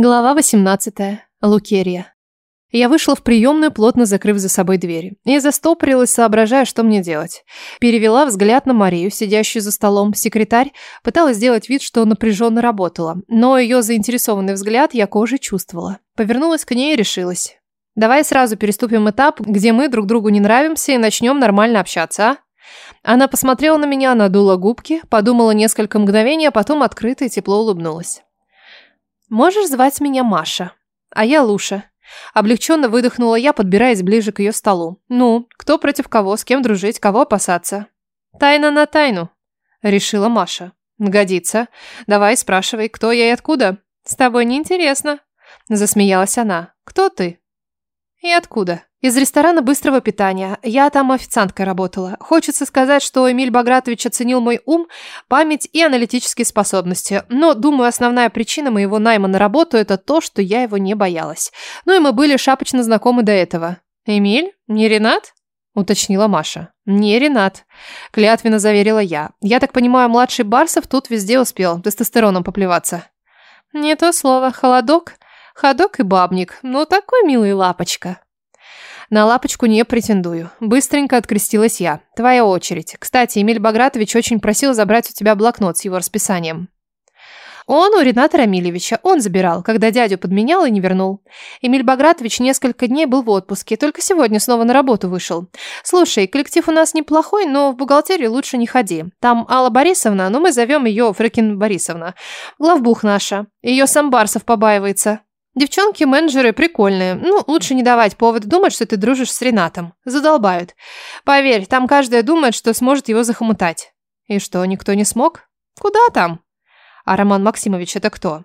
Глава 18. Лукерия. Я вышла в приемную, плотно закрыв за собой дверь, и застопорилась, соображая, что мне делать. Перевела взгляд на Марию, сидящую за столом. Секретарь пыталась сделать вид, что напряженно работала, но ее заинтересованный взгляд я кожей чувствовала. Повернулась к ней и решилась. «Давай сразу переступим этап, где мы друг другу не нравимся, и начнем нормально общаться, а?» Она посмотрела на меня, надула губки, подумала несколько мгновений, а потом открыто и тепло улыбнулась. «Можешь звать меня Маша, а я Луша». Облегченно выдохнула я, подбираясь ближе к ее столу. «Ну, кто против кого, с кем дружить, кого опасаться?» «Тайна на тайну», — решила Маша. «Годится. Давай спрашивай, кто я и откуда?» «С тобой неинтересно», — засмеялась она. «Кто ты?» «И откуда?» Из ресторана быстрого питания. Я там официанткой работала. Хочется сказать, что Эмиль Багратович оценил мой ум, память и аналитические способности. Но, думаю, основная причина моего найма на работу – это то, что я его не боялась. Ну и мы были шапочно знакомы до этого. «Эмиль? Не Ренат?» – уточнила Маша. «Не Ренат», – клятвенно заверила я. «Я так понимаю, младший Барсов тут везде успел тестостероном поплеваться». «Не то слово. Холодок, ходок и бабник. Ну, такой милый лапочка». На лапочку не претендую. Быстренько открестилась я. Твоя очередь. Кстати, Эмиль Багратович очень просил забрать у тебя блокнот с его расписанием. Он у Рената Рамилевича. Он забирал, когда дядю подменял и не вернул. Эмиль Багратович несколько дней был в отпуске, только сегодня снова на работу вышел. Слушай, коллектив у нас неплохой, но в бухгалтерию лучше не ходи. Там Алла Борисовна, но мы зовем ее Фрекин Борисовна. Главбух наша. Ее сам Барсов побаивается. Девчонки-менеджеры прикольные. Ну, лучше не давать повод думать, что ты дружишь с Ренатом. Задолбают. Поверь, там каждая думает, что сможет его захомутать. И что, никто не смог? Куда там? А Роман Максимович это кто?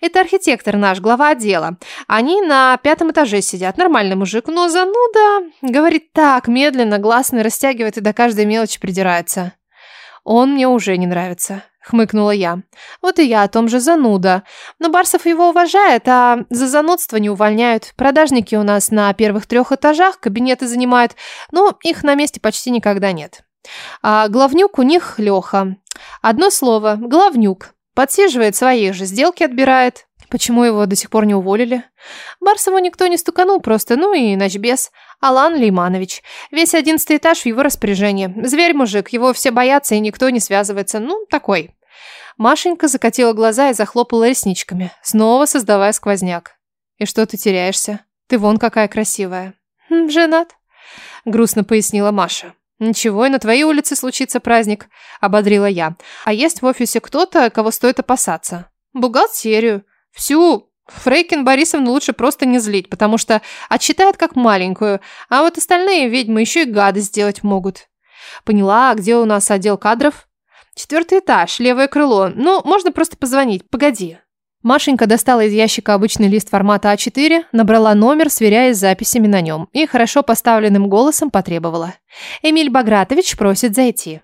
Это архитектор наш, глава отдела. Они на пятом этаже сидят. Нормальный мужик, но зануда. Говорит так, медленно, гласный растягивает и до каждой мелочи придирается. Он мне уже не нравится хмыкнула я. Вот и я о том же зануда. Но Барсов его уважает, а за занудство не увольняют. Продажники у нас на первых трех этажах кабинеты занимают, но их на месте почти никогда нет. А главнюк у них Леха. Одно слово – главнюк. Подсиживает своих же, сделки отбирает. Почему его до сих пор не уволили? Барсову никто не стуканул просто, ну и ночбес. Алан Лейманович. Весь одиннадцатый этаж в его распоряжении. Зверь-мужик, его все боятся и никто не связывается. Ну, такой. Машенька закатила глаза и захлопала ресничками, снова создавая сквозняк. «И что ты теряешься? Ты вон какая красивая». «Хм, «Женат», — грустно пояснила Маша. «Ничего, и на твоей улице случится праздник», — ободрила я. «А есть в офисе кто-то, кого стоит опасаться?» «Бухгалтерию. Всю Фрейкин Борисовну лучше просто не злить, потому что отчитает как маленькую, а вот остальные ведьмы еще и гадость сделать могут. Поняла, где у нас отдел кадров? Четвертый этаж, левое крыло. Ну, можно просто позвонить, погоди. Машенька достала из ящика обычный лист формата А4, набрала номер, сверяясь с записями на нем, и хорошо поставленным голосом потребовала. «Эмиль Багратович просит зайти».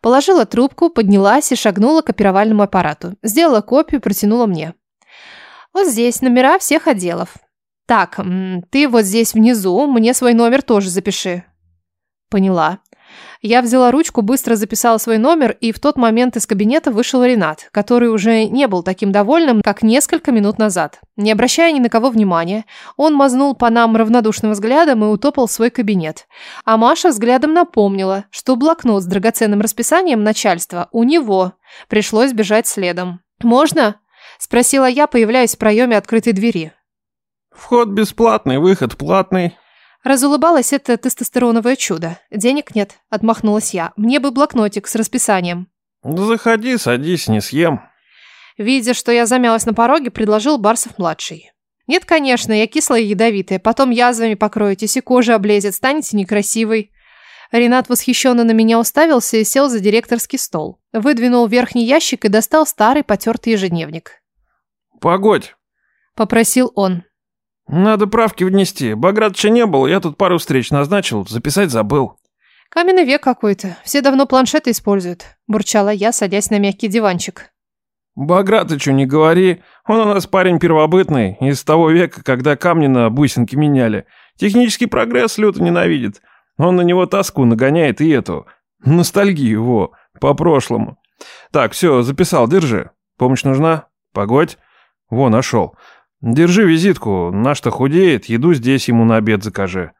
Положила трубку, поднялась и шагнула к опировальному аппарату. Сделала копию, протянула мне. Вот здесь номера всех отделов. Так, ты вот здесь внизу, мне свой номер тоже запиши. Поняла. Я взяла ручку, быстро записала свой номер, и в тот момент из кабинета вышел Ренат, который уже не был таким довольным, как несколько минут назад. Не обращая ни на кого внимания, он мазнул по нам равнодушным взглядом и утопал свой кабинет. А Маша взглядом напомнила, что блокнот с драгоценным расписанием начальства у него. Пришлось бежать следом. «Можно?» Спросила я, появляясь в проеме открытой двери. «Вход бесплатный, выход платный». Разулыбалось это тестостероновое чудо. Денег нет, отмахнулась я. Мне бы блокнотик с расписанием. «Заходи, садись, не съем». Видя, что я замялась на пороге, предложил Барсов-младший. «Нет, конечно, я кислая и ядовитая. Потом язвами покроетесь, и кожа облезет, станете некрасивой». Ренат восхищенно на меня уставился и сел за директорский стол. Выдвинул верхний ящик и достал старый потертый ежедневник. «Погодь!» – попросил он. «Надо правки внести. Багратыча не было, я тут пару встреч назначил, записать забыл». «Каменный век какой-то. Все давно планшеты используют», – бурчала я, садясь на мягкий диванчик. «Багратычу не говори. Он у нас парень первобытный, из того века, когда камни на бусинки меняли. Технический прогресс люто ненавидит. Он на него тоску нагоняет и эту... Ностальгию его, по прошлому. Так, все, записал, держи. Помощь нужна? Погодь. Во, нашел. Держи визитку, наш-то худеет, еду здесь ему на обед закажи.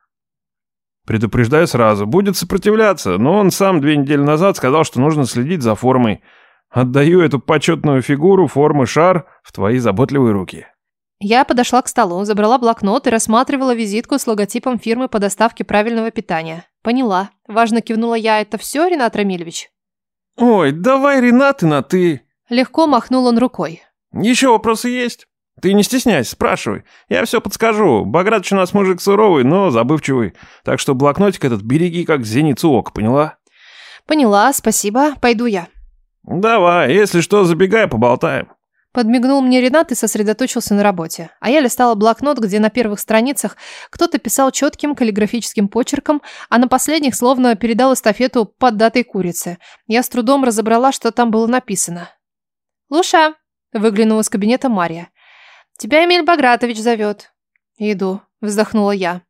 Предупреждаю сразу, будет сопротивляться, но он сам две недели назад сказал, что нужно следить за формой. Отдаю эту почетную фигуру формы шар в твои заботливые руки. Я подошла к столу, забрала блокнот и рассматривала визитку с логотипом фирмы по доставке правильного питания. Поняла. Важно кивнула я. Это все, Ренат Рамильевич? Ой, давай, Ренат, и на «ты». Легко махнул он рукой. Еще вопросы есть? Ты не стесняйся, спрашивай. Я все подскажу. Багратович у нас мужик суровый, но забывчивый. Так что блокнотик этот береги как зеницу ока, поняла? Поняла, спасибо. Пойду я. Давай, если что, забегай, поболтаем. Подмигнул мне Ренат и сосредоточился на работе. А я листала блокнот, где на первых страницах кто-то писал четким каллиграфическим почерком, а на последних словно передал эстафету под датой курицы. Я с трудом разобрала, что там было написано. «Луша!» – выглянула из кабинета Мария. «Тебя Эмиль Багратович зовет». «Иду», – вздохнула я.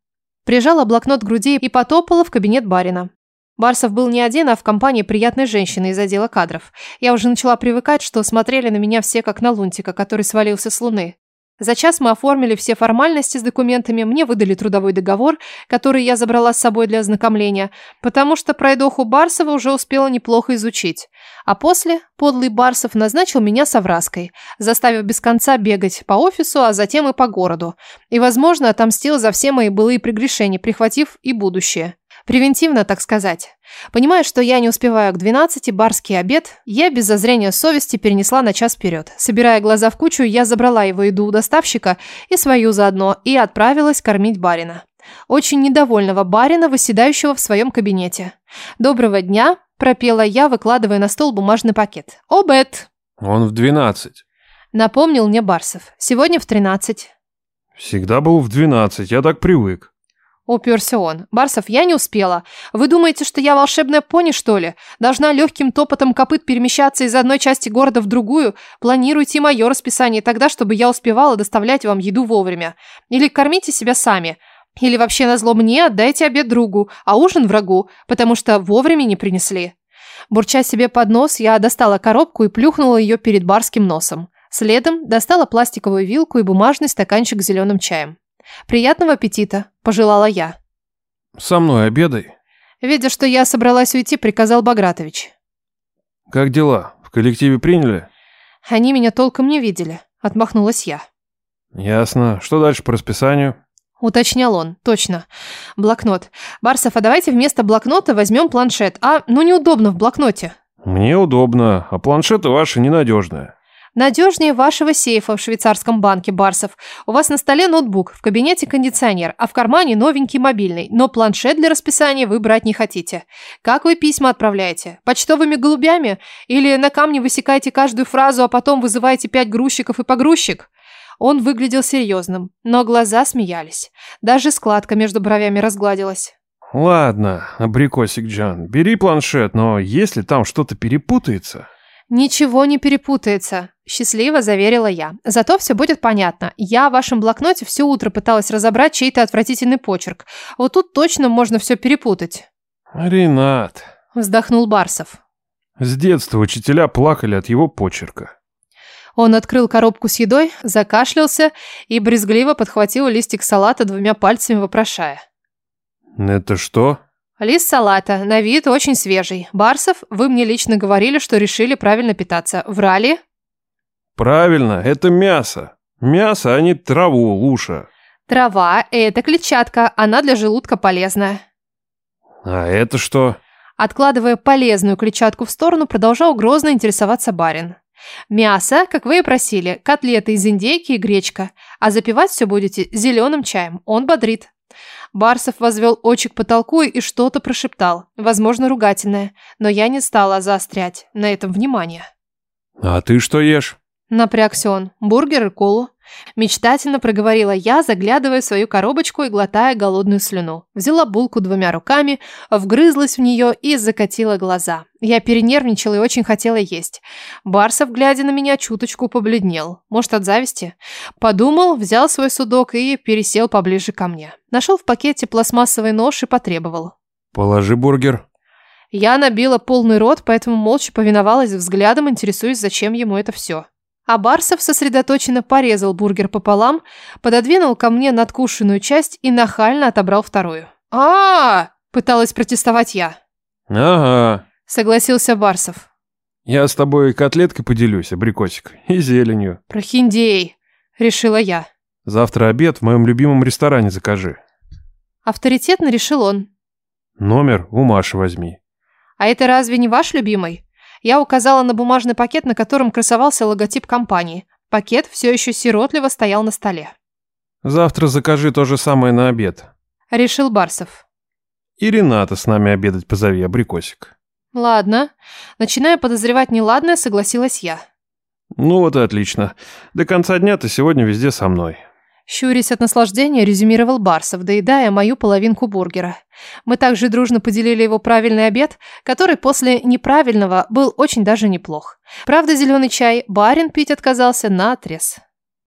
Прижала блокнот к груди и потопала в кабинет барина. Барсов был не один, а в компании приятной женщины из отдела кадров. Я уже начала привыкать, что смотрели на меня все как на лунтика, который свалился с луны. За час мы оформили все формальности с документами, мне выдали трудовой договор, который я забрала с собой для ознакомления, потому что пройдоху Барсова уже успела неплохо изучить. А после подлый Барсов назначил меня совраской, заставив без конца бегать по офису, а затем и по городу. И, возможно, отомстил за все мои былые прегрешения, прихватив и будущее. Превентивно, так сказать. Понимая, что я не успеваю к 12, барский обед, я без зазрения совести перенесла на час вперед. Собирая глаза в кучу, я забрала его еду у доставщика и свою заодно, и отправилась кормить барина. Очень недовольного барина, выседающего в своем кабинете. «Доброго дня», – пропела я, выкладывая на стол бумажный пакет. «Обед!» «Он в 12. Напомнил мне Барсов. «Сегодня в 13. Всегда был в 12, я так привык. Уперся он. «Барсов, я не успела. Вы думаете, что я волшебная пони, что ли? Должна легким топотом копыт перемещаться из одной части города в другую? Планируйте мое расписание тогда, чтобы я успевала доставлять вам еду вовремя. Или кормите себя сами. Или вообще назло мне отдайте обед другу, а ужин врагу, потому что вовремя не принесли». Бурча себе под нос, я достала коробку и плюхнула ее перед барским носом. Следом достала пластиковую вилку и бумажный стаканчик с зеленым чаем. «Приятного аппетита», – пожелала я. Со мной обедай. Видя, что я собралась уйти, приказал Багратович. Как дела? В коллективе приняли? Они меня толком не видели, отмахнулась я. Ясно. Что дальше по расписанию? Уточнял он, точно. Блокнот. Барсов, а давайте вместо блокнота возьмем планшет. А, ну неудобно в блокноте. Мне удобно, а планшеты ваши ненадежные. Надежнее вашего сейфа в швейцарском банке, Барсов. У вас на столе ноутбук, в кабинете кондиционер, а в кармане новенький мобильный, но планшет для расписания вы брать не хотите. Как вы письма отправляете? Почтовыми голубями? Или на камне высекаете каждую фразу, а потом вызываете пять грузчиков и погрузчик? Он выглядел серьезным, но глаза смеялись. Даже складка между бровями разгладилась. Ладно, абрикосик Джан, бери планшет, но если там что-то перепутается... «Ничего не перепутается», – счастливо заверила я. «Зато все будет понятно. Я в вашем блокноте все утро пыталась разобрать чей-то отвратительный почерк. Вот тут точно можно все перепутать». «Ренат», – вздохнул Барсов. «С детства учителя плакали от его почерка». Он открыл коробку с едой, закашлялся и брезгливо подхватил листик салата двумя пальцами, вопрошая. «Это что?» Лист салата, на вид очень свежий. Барсов, вы мне лично говорили, что решили правильно питаться. Врали? Правильно, это мясо. Мясо, а не траву, Луша. Трава – это клетчатка, она для желудка полезна. А это что? Откладывая полезную клетчатку в сторону, продолжал грозно интересоваться барин. Мясо, как вы и просили, котлеты из индейки и гречка. А запивать все будете зеленым чаем, он бодрит. Барсов возвел очи к потолку и что-то прошептал, возможно, ругательное, но я не стала заострять на этом внимание. «А ты что ешь?» Напрягся он. Бургер и колу. Мечтательно проговорила я, заглядывая в свою коробочку и глотая голодную слюну. Взяла булку двумя руками, вгрызлась в нее и закатила глаза. Я перенервничала и очень хотела есть. Барсов, глядя на меня, чуточку побледнел. Может, от зависти? Подумал, взял свой судок и пересел поближе ко мне. Нашел в пакете пластмассовый нож и потребовал. «Положи бургер». Я набила полный рот, поэтому молча повиновалась взглядом, интересуясь, зачем ему это все. А Барсов сосредоточенно порезал бургер пополам, пододвинул ко мне надкушенную часть и нахально отобрал вторую. а, пыталась протестовать я. «Ага», — согласился Барсов. «Я с тобой котлеткой поделюсь, абрикосик, и зеленью». «Прохиндей», — решила я. «Завтра обед в моем любимом ресторане закажи». Авторитетно решил он. «Номер у Маши возьми». «А это разве не ваш любимый?» Я указала на бумажный пакет, на котором красовался логотип компании. Пакет все еще сиротливо стоял на столе. «Завтра закажи то же самое на обед». Решил Барсов. «И Рената с нами обедать позови, абрикосик». «Ладно». Начиная подозревать неладное, согласилась я. «Ну вот и отлично. До конца дня ты сегодня везде со мной». Щурясь от наслаждения, резюмировал Барсов, доедая мою половинку бургера. Мы также дружно поделили его правильный обед, который после неправильного был очень даже неплох. Правда, зеленый чай барин пить отказался на отрез.